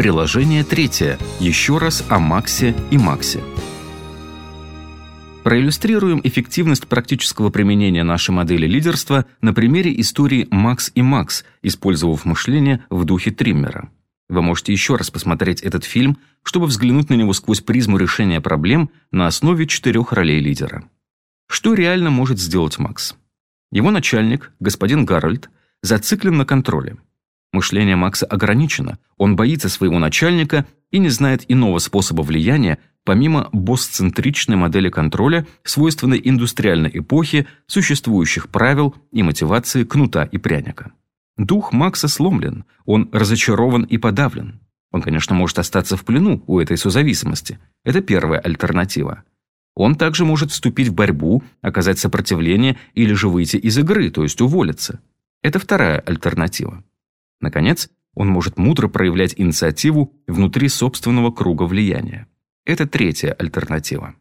Приложение третье. Еще раз о Максе и Максе. Проиллюстрируем эффективность практического применения нашей модели лидерства на примере истории «Макс и Макс», использовав мышление в духе Триммера. Вы можете еще раз посмотреть этот фильм, чтобы взглянуть на него сквозь призму решения проблем на основе четырех ролей лидера. Что реально может сделать Макс? Его начальник, господин Гарольд, зациклен на контроле – Мышление Макса ограничено, он боится своего начальника и не знает иного способа влияния, помимо босс-центричной модели контроля, свойственной индустриальной эпохе, существующих правил и мотивации кнута и пряника. Дух Макса сломлен, он разочарован и подавлен. Он, конечно, может остаться в плену у этой созависимости. Это первая альтернатива. Он также может вступить в борьбу, оказать сопротивление или же выйти из игры, то есть уволиться. Это вторая альтернатива. Наконец, он может мудро проявлять инициативу внутри собственного круга влияния. Это третья альтернатива.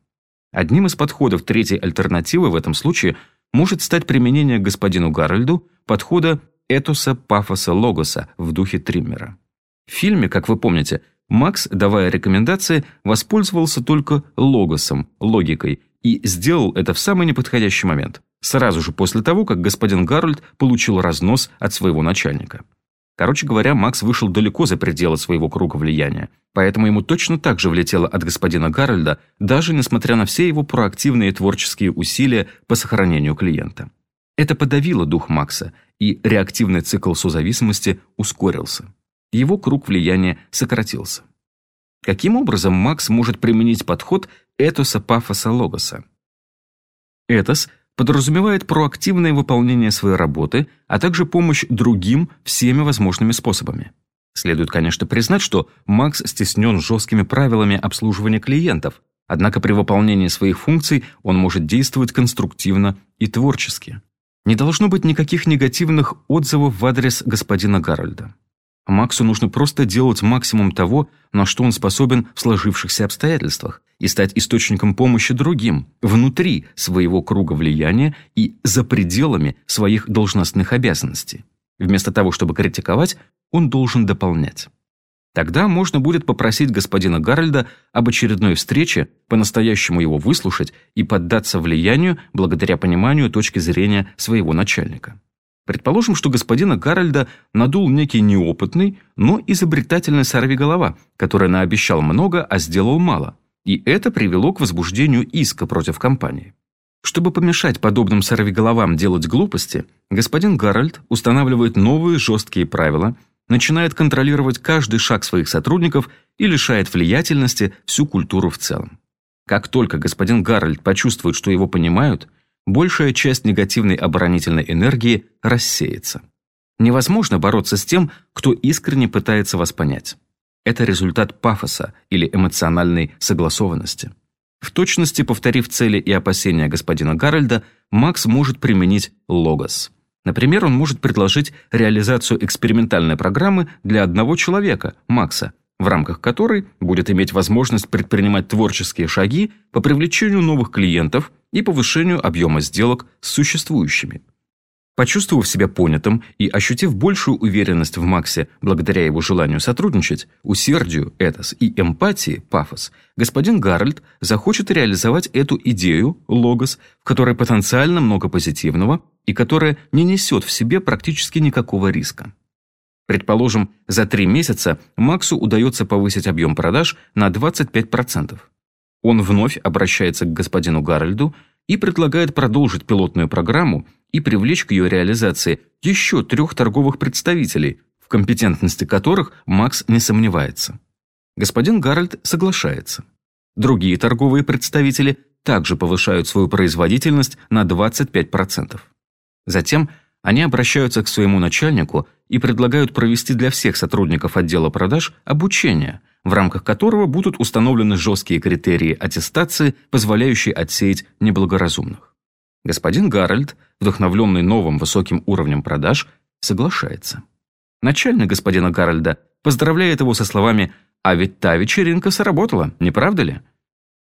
Одним из подходов третьей альтернативы в этом случае может стать применение господину Гарольду подхода этоса, пафоса, логоса в духе Триммера. В фильме, как вы помните, Макс, давая рекомендации, воспользовался только логосом, логикой, и сделал это в самый неподходящий момент, сразу же после того, как господин Гарольд получил разнос от своего начальника. Короче говоря, Макс вышел далеко за пределы своего круга влияния, поэтому ему точно так же влетело от господина Гарольда, даже несмотря на все его проактивные творческие усилия по сохранению клиента. Это подавило дух Макса, и реактивный цикл созависимости ускорился. Его круг влияния сократился. Каким образом Макс может применить подход этоса, пафоса, логоса? Этос подразумевает проактивное выполнение своей работы, а также помощь другим всеми возможными способами. Следует, конечно, признать, что Макс стеснен жесткими правилами обслуживания клиентов, однако при выполнении своих функций он может действовать конструктивно и творчески. Не должно быть никаких негативных отзывов в адрес господина Гарольда. Максу нужно просто делать максимум того, на что он способен в сложившихся обстоятельствах, и стать источником помощи другим, внутри своего круга влияния и за пределами своих должностных обязанностей. Вместо того, чтобы критиковать, он должен дополнять. Тогда можно будет попросить господина Гарольда об очередной встрече, по-настоящему его выслушать и поддаться влиянию благодаря пониманию точки зрения своего начальника. Предположим, что господина Гарольда надул некий неопытный, но изобретательный сорвиголова, который наобещал много, а сделал мало. И это привело к возбуждению иска против компании. Чтобы помешать подобным сорвиголовам делать глупости, господин Гарольд устанавливает новые жесткие правила, начинает контролировать каждый шаг своих сотрудников и лишает влиятельности всю культуру в целом. Как только господин Гарольд почувствует, что его понимают – большая часть негативной оборонительной энергии рассеется. Невозможно бороться с тем, кто искренне пытается вас понять. Это результат пафоса или эмоциональной согласованности. В точности повторив цели и опасения господина Гарольда, Макс может применить логос. Например, он может предложить реализацию экспериментальной программы для одного человека, Макса, в рамках которой будет иметь возможность предпринимать творческие шаги по привлечению новых клиентов и повышению объема сделок с существующими. Почувствовав себя понятым и ощутив большую уверенность в Максе благодаря его желанию сотрудничать, усердию, этос и эмпатии, пафос, господин Гарольд захочет реализовать эту идею, логос, в которой потенциально много позитивного и которая не несет в себе практически никакого риска. Предположим, за три месяца Максу удается повысить объем продаж на 25%. Он вновь обращается к господину Гарольду и предлагает продолжить пилотную программу и привлечь к ее реализации еще трех торговых представителей, в компетентности которых Макс не сомневается. Господин Гарольд соглашается. Другие торговые представители также повышают свою производительность на 25%. Затем они обращаются к своему начальнику и предлагают провести для всех сотрудников отдела продаж обучение, в рамках которого будут установлены жесткие критерии аттестации, позволяющие отсеять неблагоразумных. Господин Гарольд, вдохновленный новым высоким уровнем продаж, соглашается. Начальник господина Гарольда поздравляет его со словами «А ведь та вечеринка сработала, не правда ли?»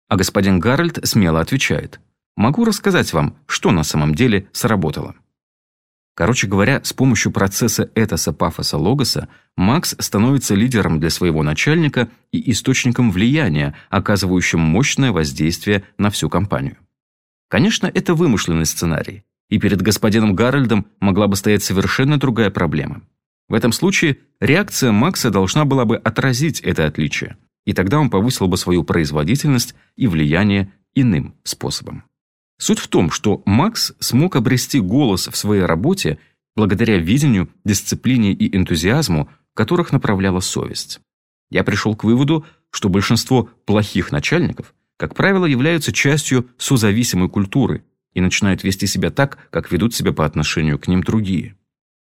А господин Гарольд смело отвечает «Могу рассказать вам, что на самом деле сработало». Короче говоря, с помощью процесса этоса, пафоса, логоса Макс становится лидером для своего начальника и источником влияния, оказывающим мощное воздействие на всю компанию. Конечно, это вымышленный сценарий, и перед господином Гарольдом могла бы стоять совершенно другая проблема. В этом случае реакция Макса должна была бы отразить это отличие, и тогда он повысил бы свою производительность и влияние иным способом. Суть в том, что Макс смог обрести голос в своей работе благодаря видению, дисциплине и энтузиазму, которых направляла совесть. Я пришел к выводу, что большинство плохих начальников, как правило, являются частью созависимой культуры и начинают вести себя так, как ведут себя по отношению к ним другие.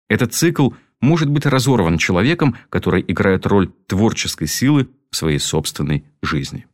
Этот цикл может быть разорван человеком, который играет роль творческой силы в своей собственной жизни.